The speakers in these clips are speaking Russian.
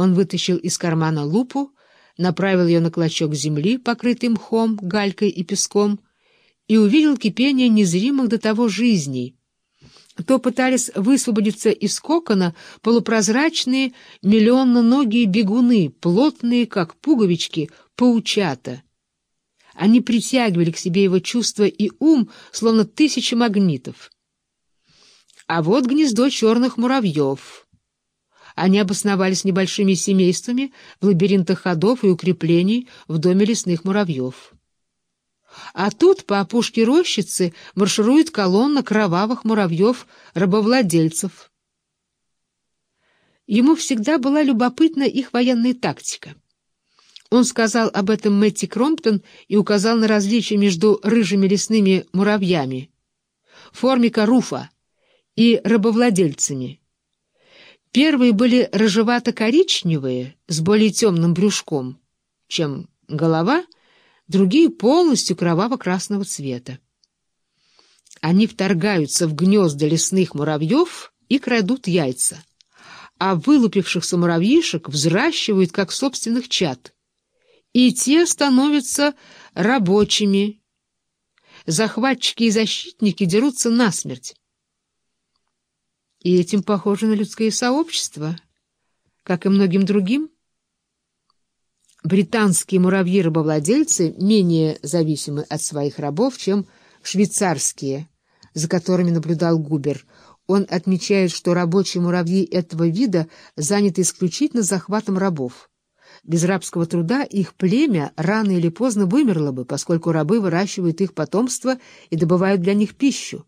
Он вытащил из кармана лупу, направил ее на клочок земли, покрытый мхом, галькой и песком, и увидел кипение незримых до того жизней. То пытались высвободиться из кокона полупрозрачные миллионноногие бегуны, плотные, как пуговички, паучата. Они притягивали к себе его чувства и ум, словно тысячи магнитов. А вот гнездо черных муравьев — они обосновались небольшими семействами в лабиринтах ходов и укреплений в доме лесных муравьев. А тут по опушке рощицы марширует колонна кровавых муравьев-рабовладельцев. Ему всегда была любопытна их военная тактика. Он сказал об этом Мэтти Кромптон и указал на различия между рыжими лесными муравьями, формика руфа и рабовладельцами. Первые были рыжевато-коричневые, с более темным брюшком, чем голова, другие полностью кроваво-красного цвета. Они вторгаются в гнезда лесных муравьев и крадут яйца, а вылупившихся муравьишек взращивают как собственных чад, и те становятся рабочими. Захватчики и защитники дерутся насмерть. И этим похоже на людское сообщество, как и многим другим. Британские муравьи-рабовладельцы менее зависимы от своих рабов, чем швейцарские, за которыми наблюдал Губер. Он отмечает, что рабочие муравьи этого вида заняты исключительно захватом рабов. Без рабского труда их племя рано или поздно вымерло бы, поскольку рабы выращивают их потомство и добывают для них пищу.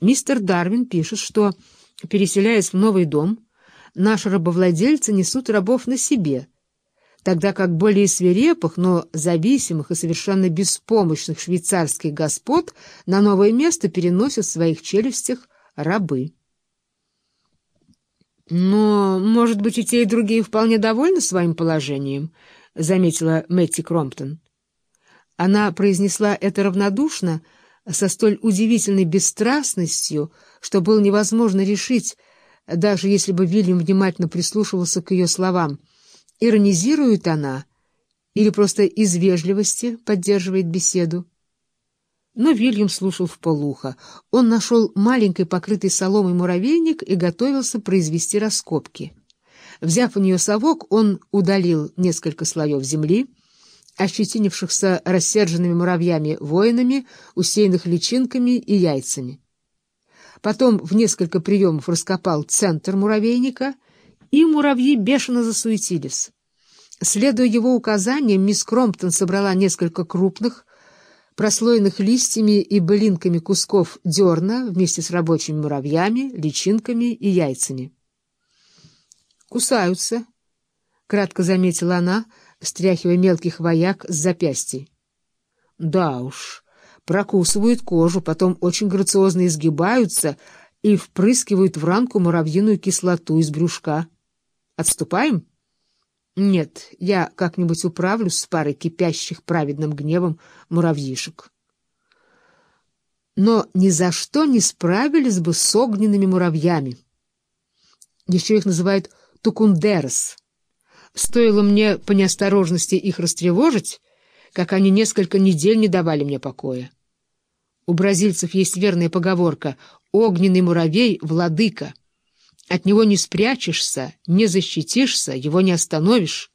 Мистер Дарвин пишет, что Переселяясь в новый дом, наши рабовладельцы несут рабов на себе, тогда как более свирепых, но зависимых и совершенно беспомощных швейцарских господ на новое место переносят в своих челюстях рабы. «Но, может быть, и те, и другие вполне довольны своим положением», — заметила Мэтти Кромптон. Она произнесла это равнодушно, — со столь удивительной бесстрастностью, что было невозможно решить, даже если бы Вильям внимательно прислушивался к ее словам, иронизирует она или просто из вежливости поддерживает беседу. Но Вильям слушал вполуха. Он нашел маленький покрытый соломой муравейник и готовился произвести раскопки. Взяв у нее совок, он удалил несколько слоев земли, ощетинившихся рассерженными муравьями-воинами, усеянных личинками и яйцами. Потом в несколько приемов раскопал центр муравейника, и муравьи бешено засуетились. Следуя его указаниям, мисс Кромптон собрала несколько крупных, прослоенных листьями и былинками кусков дерна вместе с рабочими муравьями, личинками и яйцами. «Кусаются», — кратко заметила она, — стряхивая мелких вояк с запястья. Да уж, прокусывают кожу, потом очень грациозно изгибаются и впрыскивают в ранку муравьиную кислоту из брюшка. Отступаем? Нет, я как-нибудь управлюсь с парой кипящих праведным гневом муравьишек. Но ни за что не справились бы с огненными муравьями. Еще их называют тукундерос — Стоило мне по неосторожности их растревожить, как они несколько недель не давали мне покоя. У бразильцев есть верная поговорка «огненный муравей — владыка». От него не спрячешься, не защитишься, его не остановишь.